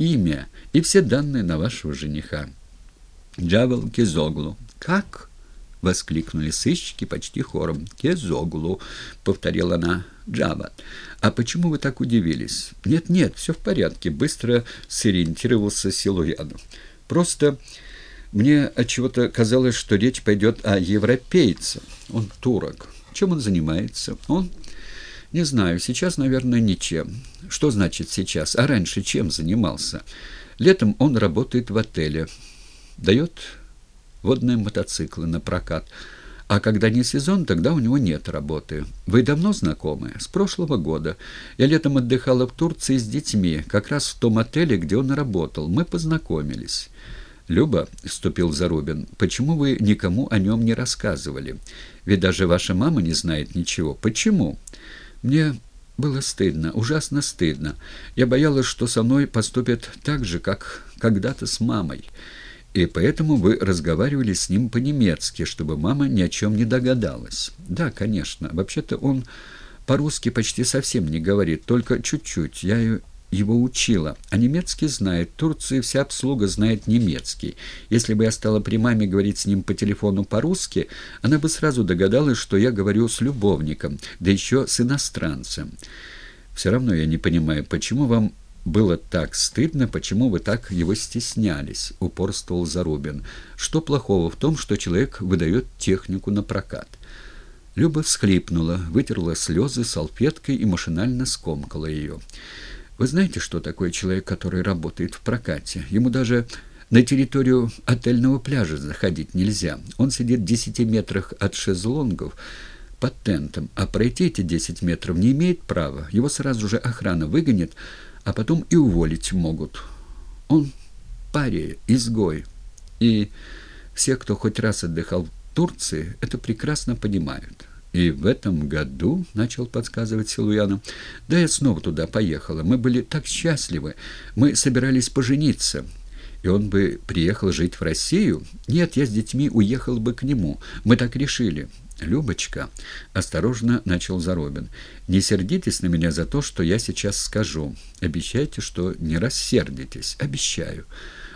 имя и все данные на вашего жениха. Джавел Кезоглу. Как? — воскликнули сыщики почти хором. «Кезоглу», — повторила она, — «Джава. А почему вы так удивились?» «Нет-нет, все в порядке», — быстро сориентировался Силуянов. «Просто мне отчего-то казалось, что речь пойдет о европейце. Он турок. Чем он занимается? Он...» «Не знаю. Сейчас, наверное, ничем. Что значит сейчас? А раньше чем занимался? Летом он работает в отеле. Дает водные мотоциклы на прокат. А когда не сезон, тогда у него нет работы. Вы давно знакомы? С прошлого года. Я летом отдыхала в Турции с детьми, как раз в том отеле, где он работал. Мы познакомились. «Люба», — вступил Зарубин, — «почему вы никому о нем не рассказывали? Ведь даже ваша мама не знает ничего. Почему?» «Мне было стыдно, ужасно стыдно. Я боялась, что со мной поступят так же, как когда-то с мамой». И поэтому вы разговаривали с ним по-немецки, чтобы мама ни о чем не догадалась. Да, конечно. Вообще-то он по-русски почти совсем не говорит, только чуть-чуть. Я его учила. А немецкий знает. Турции вся обслуга знает немецкий. Если бы я стала при маме говорить с ним по телефону по-русски, она бы сразу догадалась, что я говорю с любовником, да еще с иностранцем. Все равно я не понимаю, почему вам было так стыдно, почему вы так его стеснялись, упорствовал Зарубин. Что плохого в том, что человек выдает технику на прокат? Люба всхлипнула, вытерла слезы салфеткой и машинально скомкала ее. Вы знаете, что такое человек, который работает в прокате? Ему даже на территорию отельного пляжа заходить нельзя. Он сидит в десяти метрах от шезлонгов под тентом, а пройти эти десять метров не имеет права. Его сразу же охрана выгонит, а потом и уволить могут. Он пария, изгой. И все, кто хоть раз отдыхал в Турции, это прекрасно понимают. И в этом году, — начал подсказывать Силуяну, — да я снова туда поехала. Мы были так счастливы. Мы собирались пожениться. И он бы приехал жить в Россию? Нет, я с детьми уехал бы к нему. Мы так решили. «Любочка», — осторожно начал Заробин, — «не сердитесь на меня за то, что я сейчас скажу. Обещайте, что не рассердитесь. Обещаю.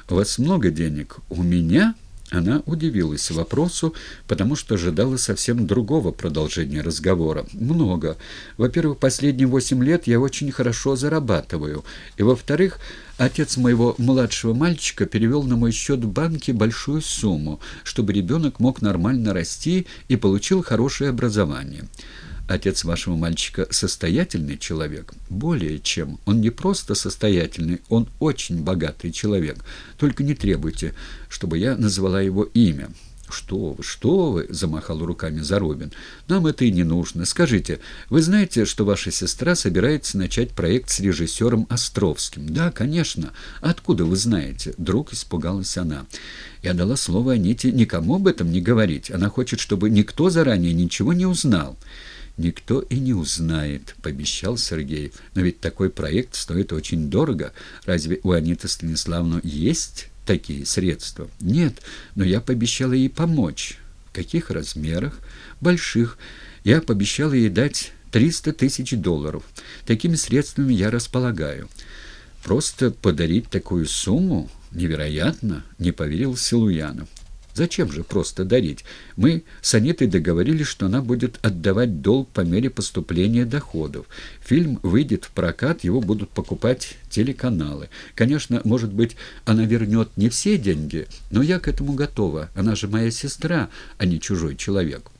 У вас много денег? У меня?» Она удивилась вопросу, потому что ожидала совсем другого продолжения разговора. «Много. Во-первых, последние восемь лет я очень хорошо зарабатываю. И, во-вторых, отец моего младшего мальчика перевел на мой счет в банке большую сумму, чтобы ребенок мог нормально расти и получил хорошее образование». Отец вашего мальчика состоятельный человек? Более чем. Он не просто состоятельный, он очень богатый человек. Только не требуйте, чтобы я назвала его имя. «Что вы, что вы!» — замахал руками Заробин. «Нам это и не нужно. Скажите, вы знаете, что ваша сестра собирается начать проект с режиссером Островским?» «Да, конечно. Откуда вы знаете?» Вдруг испугалась она. Я дала слово Аните никому об этом не говорить. Она хочет, чтобы никто заранее ничего не узнал. «Никто и не узнает», — пообещал Сергей. «Но ведь такой проект стоит очень дорого. Разве у Аниты Станиславовны есть такие средства?» «Нет, но я пообещала ей помочь». «В каких размерах?» «Больших. Я пообещала ей дать 300 тысяч долларов. Такими средствами я располагаю». «Просто подарить такую сумму? Невероятно!» — не поверил Силуянов. Зачем же просто дарить? Мы с Анитой договорились, что она будет отдавать долг по мере поступления доходов. Фильм выйдет в прокат, его будут покупать телеканалы. Конечно, может быть, она вернет не все деньги, но я к этому готова. Она же моя сестра, а не чужой человек.